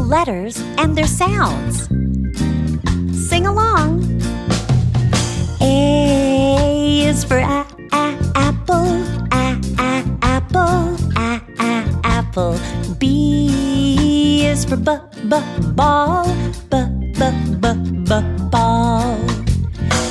letters and their sounds. Sing along. A is for a, a apple, a, a apple, a, a apple. B is for b, b ball, b, b, b, b ball.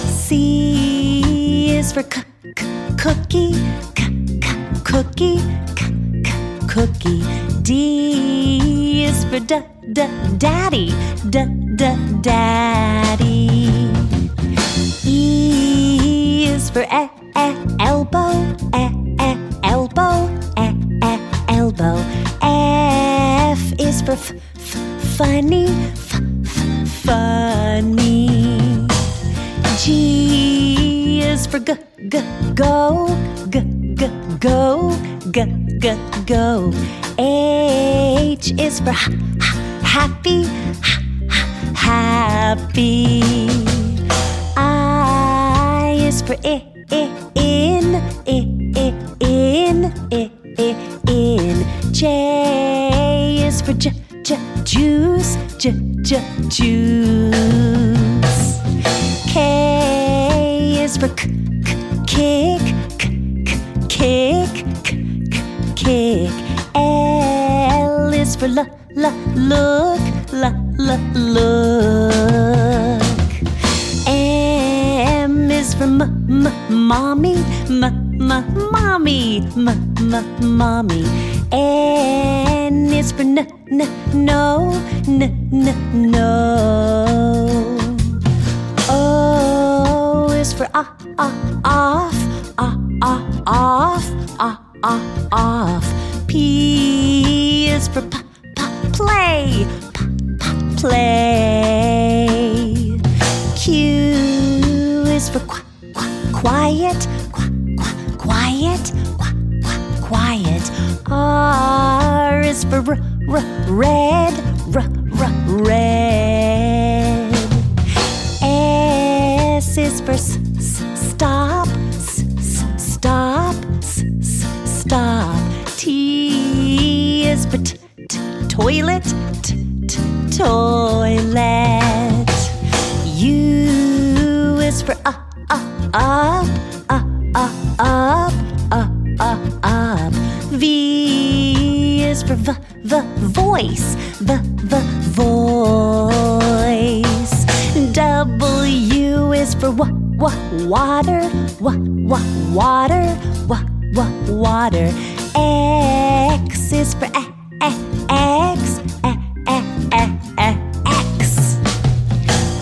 C is for c, c cookie, c, c cookie, c, c cookie. D is for d, d daddy, d, d daddy. E is for e, e elbow, e, e elbow, e, e elbow. F is for f, f funny, f, f funny. G is for g, g go, g, g go, g, g go. H is for h, h happy, h, h happy. I is for I, I, in, I, I, in, I, I, in. J is for j, j, juice, j, j, juice. K is for k, is for l, l, look, l, l, look. M is for m, m, mommy, m, m, mommy, m, m, mommy. N is for n, n, no, n, n, no. O is for ah, ah, off, ah, ah, off, ah, ah, off. Is for p, p, play, p, p, play. Q is for qu, qu, quiet, qu, qu, quiet, qu, qu, quiet. R is for r, r, red, r, r, red. S is for s, s, stop, s, s, stop, s, s, stop. T is for t, toilet, t, t, toilet. U is for up, up, up, up, up. V is for v, v, voice, v, v, voice. W is for w, w, water, w, w, water, w, w, water. X is for e, X, e, e, X.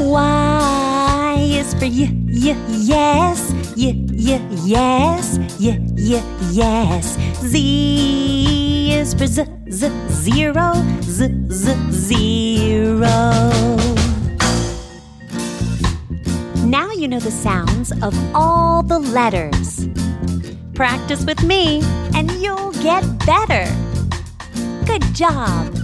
Y is for y, y, yes, y, y, yes, y, y, yes. Z is for z, z, zero, z, z, zero. Now you know the sounds of all the letters. Practice with me and you'll get better. Good job.